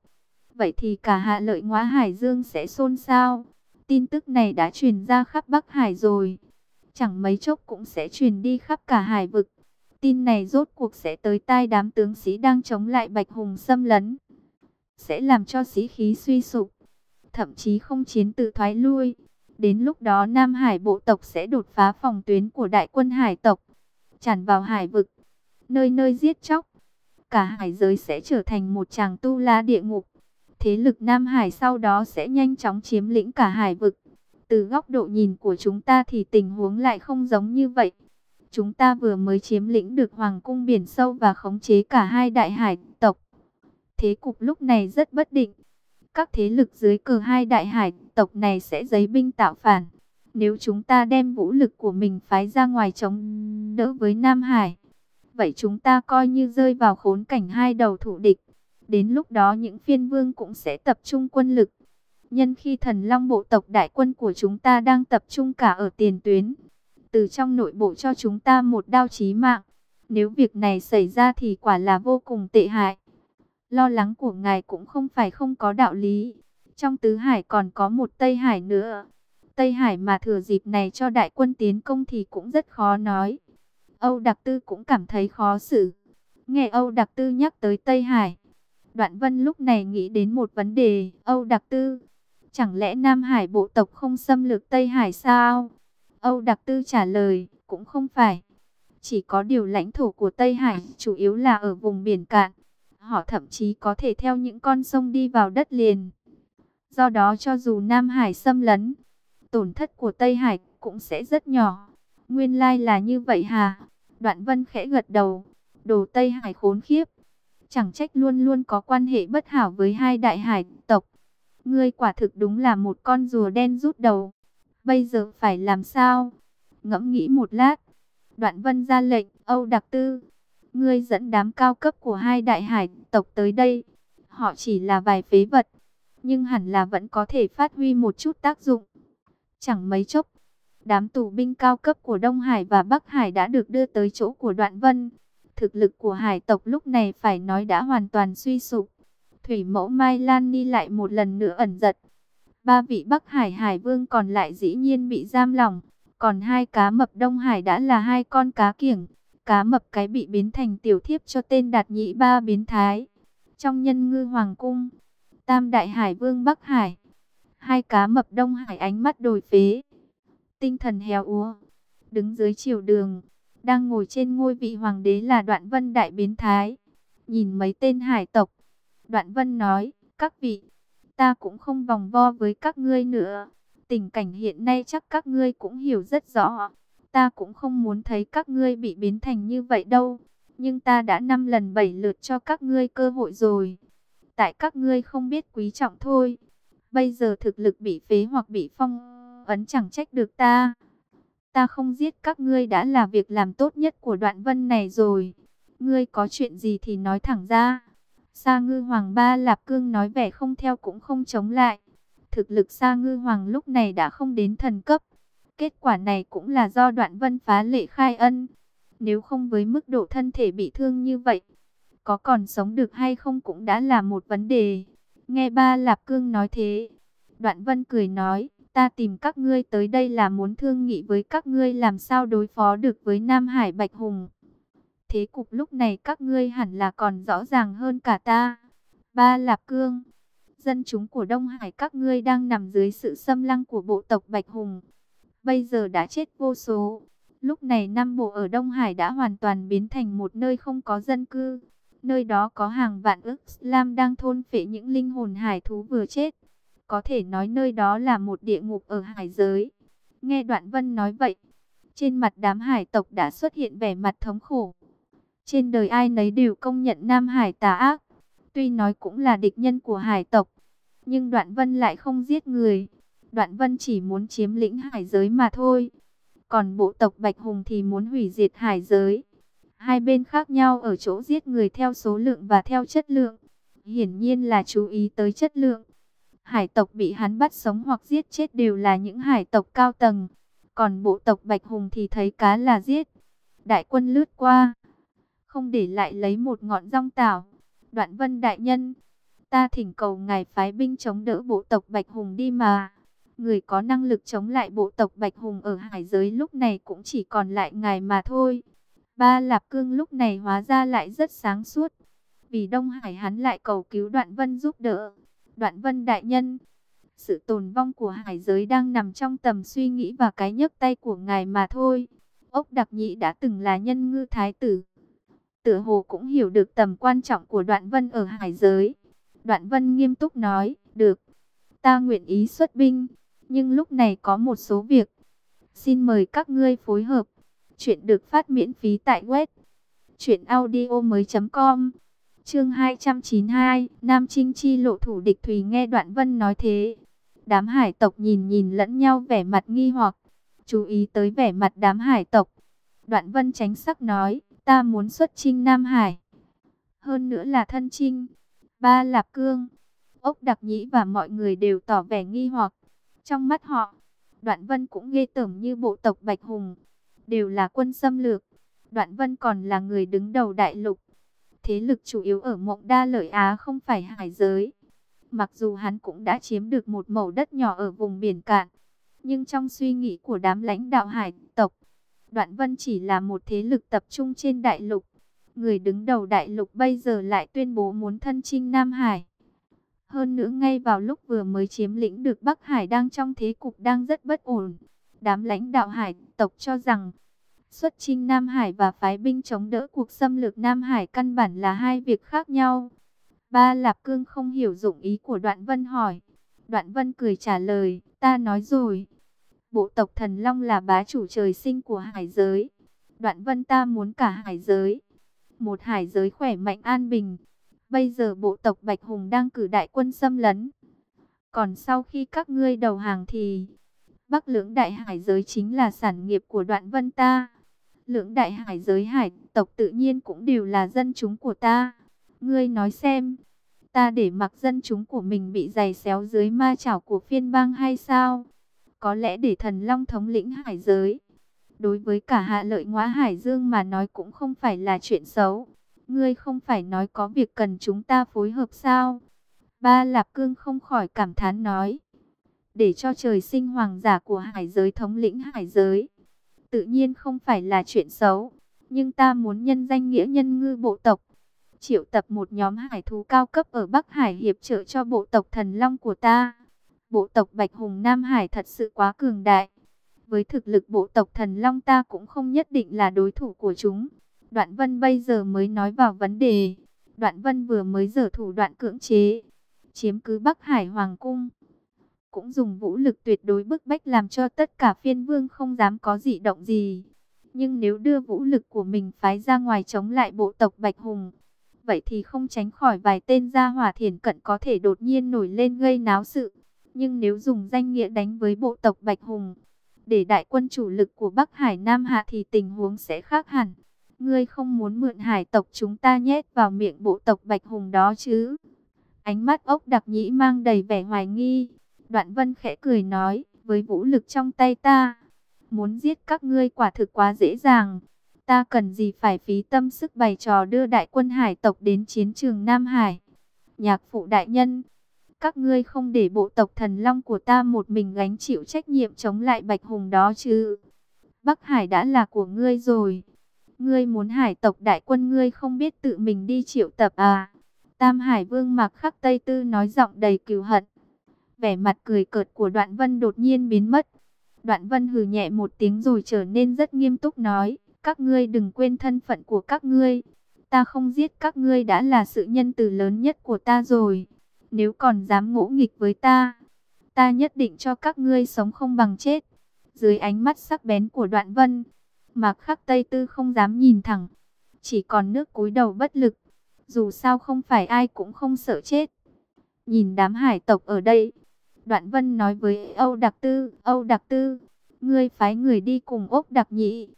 Vậy thì cả hạ lợi ngõa hải dương sẽ xôn xao. Tin tức này đã truyền ra khắp Bắc Hải rồi. Chẳng mấy chốc cũng sẽ truyền đi khắp cả hải vực. Tin này rốt cuộc sẽ tới tai đám tướng sĩ đang chống lại Bạch Hùng xâm lấn. Sẽ làm cho sĩ khí suy sụp thậm chí không chiến tự thoái lui. Đến lúc đó Nam Hải bộ tộc sẽ đột phá phòng tuyến của đại quân hải tộc, tràn vào hải vực, nơi nơi giết chóc. Cả hải giới sẽ trở thành một tràng tu la địa ngục. Thế lực Nam Hải sau đó sẽ nhanh chóng chiếm lĩnh cả hải vực. Từ góc độ nhìn của chúng ta thì tình huống lại không giống như vậy. Chúng ta vừa mới chiếm lĩnh được Hoàng cung biển sâu và khống chế cả hai đại hải tộc. Thế cục lúc này rất bất định các thế lực dưới cờ hai đại hải tộc này sẽ giấy binh tạo phản. Nếu chúng ta đem vũ lực của mình phái ra ngoài chống đỡ với Nam Hải, vậy chúng ta coi như rơi vào khốn cảnh hai đầu thủ địch. Đến lúc đó những phiên vương cũng sẽ tập trung quân lực. Nhân khi thần long bộ tộc đại quân của chúng ta đang tập trung cả ở tiền tuyến. Từ trong nội bộ cho chúng ta một đao chí mạng. Nếu việc này xảy ra thì quả là vô cùng tệ hại. Lo lắng của ngài cũng không phải không có đạo lý. Trong tứ hải còn có một Tây Hải nữa. Tây Hải mà thừa dịp này cho đại quân tiến công thì cũng rất khó nói. Âu Đặc Tư cũng cảm thấy khó xử. Nghe Âu Đặc Tư nhắc tới Tây Hải. Đoạn Vân lúc này nghĩ đến một vấn đề. Âu Đặc Tư, chẳng lẽ Nam Hải bộ tộc không xâm lược Tây Hải sao? Âu Đặc Tư trả lời, cũng không phải. Chỉ có điều lãnh thổ của Tây Hải chủ yếu là ở vùng biển cạn. Họ thậm chí có thể theo những con sông đi vào đất liền. Do đó cho dù Nam Hải xâm lấn, tổn thất của Tây Hải cũng sẽ rất nhỏ. Nguyên lai là như vậy hà. Đoạn vân khẽ gật đầu. Đồ Tây Hải khốn khiếp. Chẳng trách luôn luôn có quan hệ bất hảo với hai đại hải tộc. Ngươi quả thực đúng là một con rùa đen rút đầu. Bây giờ phải làm sao? Ngẫm nghĩ một lát. Đoạn vân ra lệnh, Âu Đặc Tư. Ngươi dẫn đám cao cấp của hai đại hải tộc tới đây. Họ chỉ là vài phế vật. Nhưng hẳn là vẫn có thể phát huy một chút tác dụng. Chẳng mấy chốc. Đám tù binh cao cấp của Đông Hải và Bắc Hải đã được đưa tới chỗ của Đoạn Vân. Thực lực của hải tộc lúc này phải nói đã hoàn toàn suy sụp. Thủy mẫu Mai Lan Ni lại một lần nữa ẩn giật. Ba vị Bắc Hải Hải Vương còn lại dĩ nhiên bị giam lỏng. Còn hai cá mập Đông Hải đã là hai con cá kiểng. Cá mập cái bị biến thành tiểu thiếp cho tên đạt nhị ba biến thái. Trong nhân ngư hoàng cung, Tam Đại Hải Vương Bắc Hải. Hai cá mập Đông Hải ánh mắt đổi phế. Tinh thần héo úa. Đứng dưới chiều đường. Đang ngồi trên ngôi vị hoàng đế là đoạn vân đại biến thái. Nhìn mấy tên hải tộc. Đoạn vân nói, các vị, ta cũng không vòng vo với các ngươi nữa. Tình cảnh hiện nay chắc các ngươi cũng hiểu rất rõ. Ta cũng không muốn thấy các ngươi bị biến thành như vậy đâu. Nhưng ta đã năm lần bảy lượt cho các ngươi cơ hội rồi. Tại các ngươi không biết quý trọng thôi. Bây giờ thực lực bị phế hoặc bị phong ấn chẳng trách được ta. Ta không giết các ngươi đã là việc làm tốt nhất của đoạn vân này rồi. Ngươi có chuyện gì thì nói thẳng ra. Sa ngư hoàng ba lạp cương nói vẻ không theo cũng không chống lại. Thực lực sa ngư hoàng lúc này đã không đến thần cấp. Kết quả này cũng là do đoạn vân phá lệ khai ân. Nếu không với mức độ thân thể bị thương như vậy, có còn sống được hay không cũng đã là một vấn đề. Nghe ba lạp cương nói thế, đoạn vân cười nói, ta tìm các ngươi tới đây là muốn thương nghị với các ngươi làm sao đối phó được với Nam Hải Bạch Hùng. Thế cục lúc này các ngươi hẳn là còn rõ ràng hơn cả ta. Ba Lạp Cương, dân chúng của Đông Hải các ngươi đang nằm dưới sự xâm lăng của bộ tộc Bạch Hùng. Bây giờ đã chết vô số. Lúc này Nam Bộ ở Đông Hải đã hoàn toàn biến thành một nơi không có dân cư. Nơi đó có hàng vạn ức Lam đang thôn phệ những linh hồn hải thú vừa chết. Có thể nói nơi đó là một địa ngục ở hải giới. Nghe Đoạn Vân nói vậy, trên mặt đám hải tộc đã xuất hiện vẻ mặt thống khổ. Trên đời ai nấy đều công nhận Nam Hải tà ác. Tuy nói cũng là địch nhân của hải tộc, nhưng Đoạn Vân lại không giết người. Đoạn Vân chỉ muốn chiếm lĩnh hải giới mà thôi. Còn bộ tộc Bạch Hùng thì muốn hủy diệt hải giới. Hai bên khác nhau ở chỗ giết người theo số lượng và theo chất lượng. Hiển nhiên là chú ý tới chất lượng. Hải tộc bị hắn bắt sống hoặc giết chết đều là những hải tộc cao tầng. Còn bộ tộc Bạch Hùng thì thấy cá là giết. Đại quân lướt qua. Không để lại lấy một ngọn rong tảo. Đoạn vân đại nhân. Ta thỉnh cầu ngài phái binh chống đỡ bộ tộc Bạch Hùng đi mà. Người có năng lực chống lại bộ tộc Bạch Hùng ở hải giới lúc này cũng chỉ còn lại ngài mà thôi. Ba Lạp Cương lúc này hóa ra lại rất sáng suốt. Vì Đông Hải hắn lại cầu cứu Đoạn Vân giúp đỡ. Đoạn Vân Đại Nhân, sự tồn vong của hải giới đang nằm trong tầm suy nghĩ và cái nhấc tay của ngài mà thôi. Ốc Đặc Nhĩ đã từng là nhân ngư thái tử. Tử hồ cũng hiểu được tầm quan trọng của Đoạn Vân ở hải giới. Đoạn Vân nghiêm túc nói, được, ta nguyện ý xuất binh, nhưng lúc này có một số việc. Xin mời các ngươi phối hợp. Chuyện được phát miễn phí tại web chuyện audio mới.com Chương 292, Nam Trinh chi lộ thủ địch Thùy nghe Đoạn Vân nói thế. Đám hải tộc nhìn nhìn lẫn nhau vẻ mặt nghi hoặc, chú ý tới vẻ mặt đám hải tộc. Đoạn Vân tránh sắc nói, ta muốn xuất chinh Nam Hải. Hơn nữa là thân chinh. Ba Lạp Cương, Ốc Đặc Nhĩ và mọi người đều tỏ vẻ nghi hoặc. Trong mắt họ, Đoạn Vân cũng ghê tởm như bộ tộc Bạch Hùng. Đều là quân xâm lược. Đoạn Vân còn là người đứng đầu đại lục thế lực chủ yếu ở mộng đa lợi Á không phải hải giới. Mặc dù hắn cũng đã chiếm được một mẩu đất nhỏ ở vùng biển cạn, nhưng trong suy nghĩ của đám lãnh đạo hải tộc, Đoạn Vân chỉ là một thế lực tập trung trên đại lục. Người đứng đầu đại lục bây giờ lại tuyên bố muốn thân chinh Nam Hải. Hơn nữa ngay vào lúc vừa mới chiếm lĩnh được Bắc Hải đang trong thế cục đang rất bất ổn. Đám lãnh đạo hải tộc cho rằng Xuất chinh Nam Hải và phái binh chống đỡ cuộc xâm lược Nam Hải căn bản là hai việc khác nhau. Ba Lạp Cương không hiểu dụng ý của Đoạn Vân hỏi. Đoạn Vân cười trả lời, ta nói rồi. Bộ tộc Thần Long là bá chủ trời sinh của hải giới. Đoạn Vân ta muốn cả hải giới. một hải giới khỏe mạnh an bình. Bây giờ bộ tộc Bạch Hùng đang cử đại quân xâm lấn. Còn sau khi các ngươi đầu hàng thì Bắc lưỡng đại hải giới chính là sản nghiệp của đoạn vân ta. Lưỡng đại hải giới hải tộc tự nhiên cũng đều là dân chúng của ta. Ngươi nói xem, ta để mặc dân chúng của mình bị giày xéo dưới ma chảo của phiên bang hay sao? Có lẽ để thần long thống lĩnh hải giới. Đối với cả hạ lợi ngõa hải dương mà nói cũng không phải là chuyện xấu. Ngươi không phải nói có việc cần chúng ta phối hợp sao? Ba Lạp Cương không khỏi cảm thán nói. Để cho trời sinh hoàng giả của hải giới thống lĩnh hải giới. Tự nhiên không phải là chuyện xấu. Nhưng ta muốn nhân danh nghĩa nhân ngư bộ tộc. Triệu tập một nhóm hải thú cao cấp ở Bắc Hải hiệp trợ cho bộ tộc thần long của ta. Bộ tộc Bạch Hùng Nam Hải thật sự quá cường đại. Với thực lực bộ tộc thần long ta cũng không nhất định là đối thủ của chúng. Đoạn Vân bây giờ mới nói vào vấn đề. Đoạn Vân vừa mới dở thủ đoạn cưỡng chế, chiếm cứ Bắc Hải Hoàng Cung. Cũng dùng vũ lực tuyệt đối bức bách làm cho tất cả phiên vương không dám có dị động gì. Nhưng nếu đưa vũ lực của mình phái ra ngoài chống lại bộ tộc Bạch Hùng, vậy thì không tránh khỏi vài tên gia hỏa thiền cận có thể đột nhiên nổi lên gây náo sự. Nhưng nếu dùng danh nghĩa đánh với bộ tộc Bạch Hùng, để đại quân chủ lực của Bắc Hải Nam Hạ thì tình huống sẽ khác hẳn. Ngươi không muốn mượn hải tộc chúng ta nhét vào miệng bộ tộc Bạch Hùng đó chứ? Ánh mắt ốc đặc nhĩ mang đầy vẻ hoài nghi. Đoạn vân khẽ cười nói, với vũ lực trong tay ta, muốn giết các ngươi quả thực quá dễ dàng. Ta cần gì phải phí tâm sức bày trò đưa đại quân hải tộc đến chiến trường Nam Hải. Nhạc phụ đại nhân, các ngươi không để bộ tộc thần long của ta một mình gánh chịu trách nhiệm chống lại Bạch Hùng đó chứ. Bắc Hải đã là của ngươi rồi. Ngươi muốn hải tộc đại quân ngươi không biết tự mình đi triệu tập à. Tam Hải Vương mặc khắc Tây Tư nói giọng đầy cừu hận. Vẻ mặt cười cợt của Đoạn Vân đột nhiên biến mất. Đoạn Vân hừ nhẹ một tiếng rồi trở nên rất nghiêm túc nói. Các ngươi đừng quên thân phận của các ngươi. Ta không giết các ngươi đã là sự nhân từ lớn nhất của ta rồi. Nếu còn dám ngỗ nghịch với ta, ta nhất định cho các ngươi sống không bằng chết. Dưới ánh mắt sắc bén của đoạn vân, Mạc Khắc Tây Tư không dám nhìn thẳng, chỉ còn nước cúi đầu bất lực. Dù sao không phải ai cũng không sợ chết. Nhìn đám hải tộc ở đây, Đoạn Vân nói với Âu Đặc Tư, Âu Đặc Tư, ngươi phái người đi cùng ốc đặc nhị.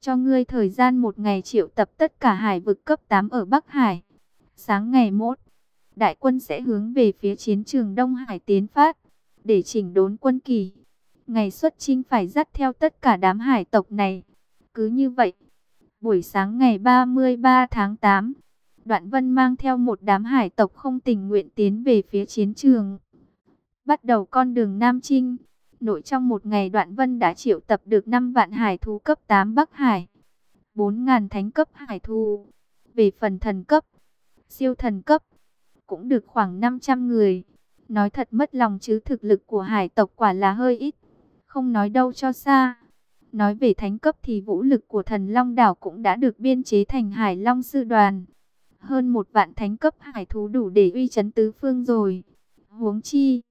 Cho ngươi thời gian một ngày triệu tập tất cả hải vực cấp 8 ở Bắc Hải. Sáng ngày mốt, đại quân sẽ hướng về phía chiến trường Đông Hải tiến phát, để chỉnh đốn quân kỳ. Ngày xuất chinh phải dắt theo tất cả đám hải tộc này. Cứ như vậy, buổi sáng ngày 33 tháng 8, Đoạn Vân mang theo một đám hải tộc không tình nguyện tiến về phía chiến trường. Bắt đầu con đường Nam Trinh, nội trong một ngày Đoạn Vân đã triệu tập được 5 vạn hải thú cấp 8 Bắc Hải, 4.000 thánh cấp hải thú. Về phần thần cấp, siêu thần cấp, cũng được khoảng 500 người. Nói thật mất lòng chứ thực lực của hải tộc quả là hơi ít. Không nói đâu cho xa. Nói về thánh cấp thì vũ lực của thần Long Đảo cũng đã được biên chế thành Hải Long Sư Đoàn. Hơn một vạn thánh cấp hải thú đủ để uy chấn tứ phương rồi. Huống chi,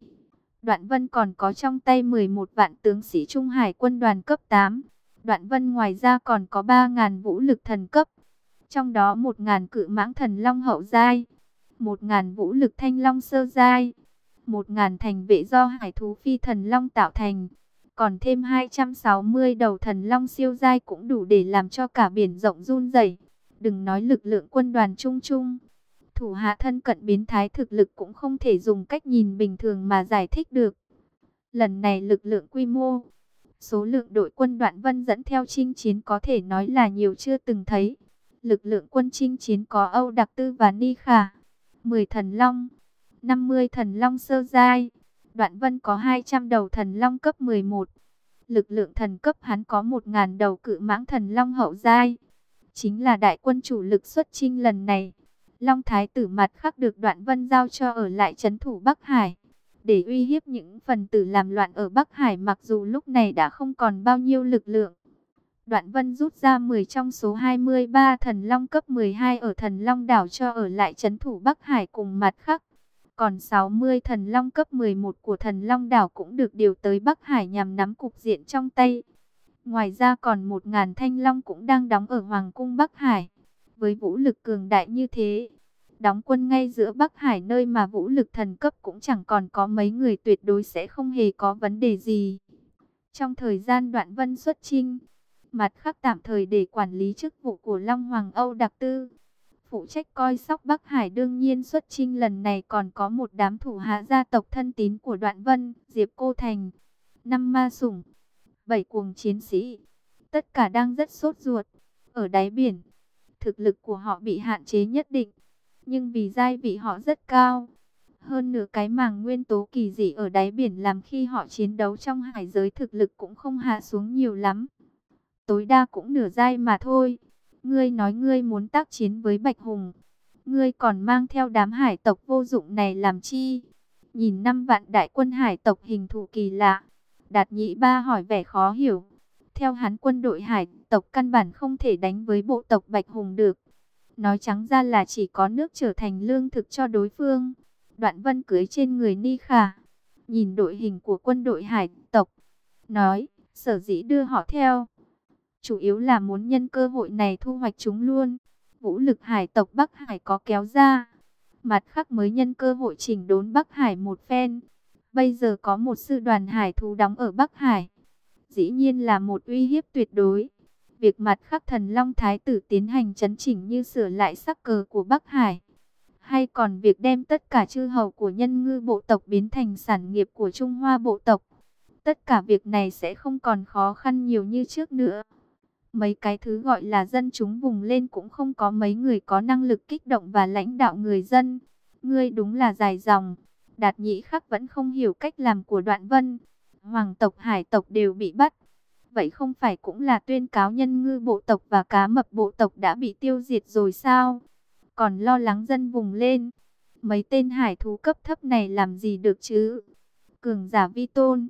Đoạn Vân còn có trong tay 11 vạn tướng sĩ Trung Hải quân đoàn cấp 8. Đoạn Vân ngoài ra còn có 3.000 vũ lực thần cấp. Trong đó 1.000 cự mãng thần Long hậu giai 1.000 vũ lực thanh long sơ giai, 1.000 thành vệ do hải thú phi thần long tạo thành, còn thêm 260 đầu thần long siêu giai cũng đủ để làm cho cả biển rộng run rẩy. Đừng nói lực lượng quân đoàn chung chung, thủ hạ thân cận biến thái thực lực cũng không thể dùng cách nhìn bình thường mà giải thích được. Lần này lực lượng quy mô, số lượng đội quân đoạn vân dẫn theo chinh chiến có thể nói là nhiều chưa từng thấy. Lực lượng quân chinh chiến có Âu Đặc Tư và Ni Khả 10 thần long, 50 thần long sơ giai. Đoạn Vân có 200 đầu thần long cấp 11. Lực lượng thần cấp hắn có 1000 đầu cự mãng thần long hậu giai. Chính là đại quân chủ lực xuất chinh lần này. Long Thái tử mặt khắc được Đoạn Vân giao cho ở lại trấn thủ Bắc Hải. Để uy hiếp những phần tử làm loạn ở Bắc Hải mặc dù lúc này đã không còn bao nhiêu lực lượng. Đoạn Vân rút ra 10 trong số 23 thần long cấp 12 ở thần long đảo cho ở lại Trấn thủ Bắc Hải cùng mặt khắc. Còn 60 thần long cấp 11 của thần long đảo cũng được điều tới Bắc Hải nhằm nắm cục diện trong tay. Ngoài ra còn 1.000 thanh long cũng đang đóng ở Hoàng cung Bắc Hải với vũ lực cường đại như thế, đóng quân ngay giữa Bắc Hải nơi mà vũ lực thần cấp cũng chẳng còn có mấy người tuyệt đối sẽ không hề có vấn đề gì. Trong thời gian đoạn vân xuất chinh, mặt khắc tạm thời để quản lý chức vụ của Long Hoàng Âu Đặc Tư. Phụ trách coi sóc Bắc Hải đương nhiên xuất chinh lần này còn có một đám thủ hạ gia tộc thân tín của đoạn vân, Diệp Cô Thành, năm ma sủng, bảy cuồng chiến sĩ. Tất cả đang rất sốt ruột. Ở đáy biển, thực lực của họ bị hạn chế nhất định. Nhưng vì giai vị họ rất cao. Hơn nửa cái màng nguyên tố kỳ dị ở đáy biển làm khi họ chiến đấu trong hải giới thực lực cũng không hạ xuống nhiều lắm. Tối đa cũng nửa giai mà thôi. Ngươi nói ngươi muốn tác chiến với Bạch Hùng. Ngươi còn mang theo đám hải tộc vô dụng này làm chi? Nhìn năm vạn đại quân hải tộc hình thù kỳ lạ. Đạt nhị ba hỏi vẻ khó hiểu. Theo hắn quân đội hải tộc căn bản không thể đánh với bộ tộc Bạch Hùng được. Nói trắng ra là chỉ có nước trở thành lương thực cho đối phương. Đoạn vân cưới trên người Ni Khả. Nhìn đội hình của quân đội hải tộc. Nói, sở dĩ đưa họ theo. Chủ yếu là muốn nhân cơ hội này thu hoạch chúng luôn. Vũ lực hải tộc Bắc Hải có kéo ra. Mặt khác mới nhân cơ hội chỉnh đốn Bắc Hải một phen. Bây giờ có một sư đoàn hải thú đóng ở Bắc Hải dĩ nhiên là một uy hiếp tuyệt đối. Việc mặt khắc thần Long Thái tử tiến hành chấn chỉnh như sửa lại sắc cờ của Bắc Hải. Hay còn việc đem tất cả chư hầu của nhân ngư bộ tộc biến thành sản nghiệp của Trung Hoa bộ tộc. Tất cả việc này sẽ không còn khó khăn nhiều như trước nữa. Mấy cái thứ gọi là dân chúng vùng lên cũng không có mấy người có năng lực kích động và lãnh đạo người dân. Ngươi đúng là dài dòng. Đạt nhĩ khắc vẫn không hiểu cách làm của đoạn vân hoàng tộc, hải tộc đều bị bắt. Vậy không phải cũng là tuyên cáo nhân ngư bộ tộc và cá mập bộ tộc đã bị tiêu diệt rồi sao? Còn lo lắng dân vùng lên. Mấy tên hải thú cấp thấp này làm gì được chứ? Cường giả vi tôn.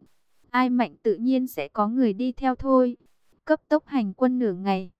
Ai mạnh tự nhiên sẽ có người đi theo thôi. Cấp tốc hành quân nửa ngày.